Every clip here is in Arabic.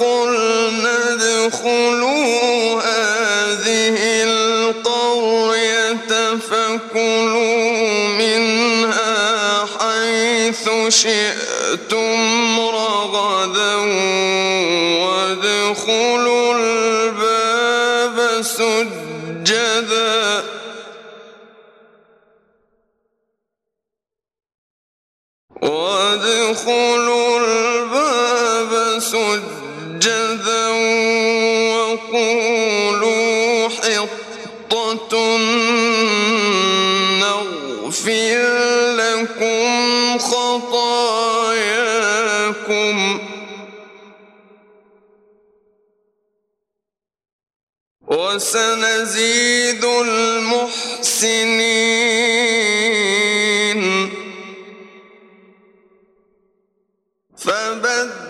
قلنا ادخلوا هذه القرية فكلوا منها حيث شئتم رغدا وادخلوا الباب سجدا وادخلوا سجدا وقولوا حطة نغفر لكم خطاياكم. وسنزيد المحسنين. فبدل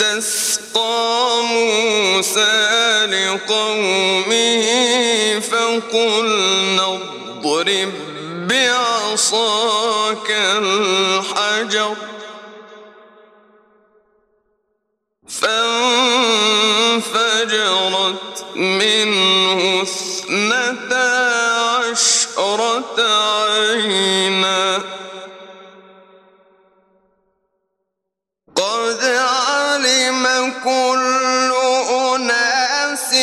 استسقى موسى لقومه فقلنا اضرب بعصاك الحجر فانفجرت منه اثنتا عشرة عينا. كل أناس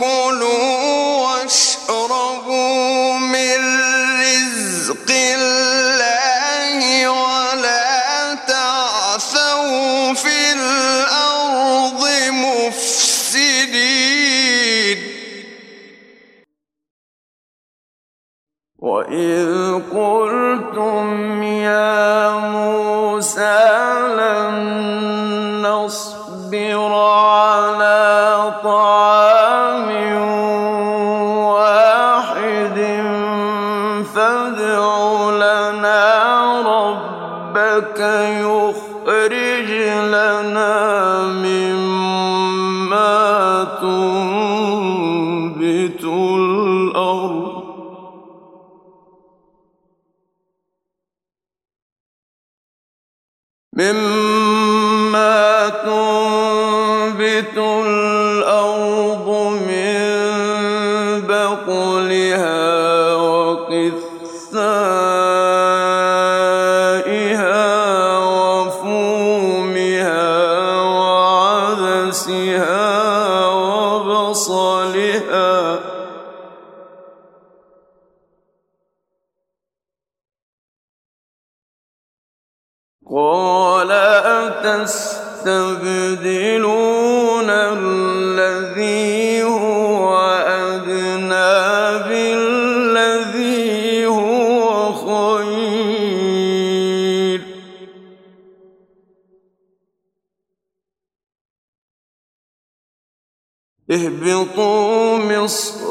كلوا واشربوا من رزق الله ولا تعثوا في الأرض مفسدين. وإذ قلتم فادع لنا ربك يخرج لنا مما تنبت الأرض. مما تنبت الأرض من وبصلها قال أتستبدلون اهبطوا مصر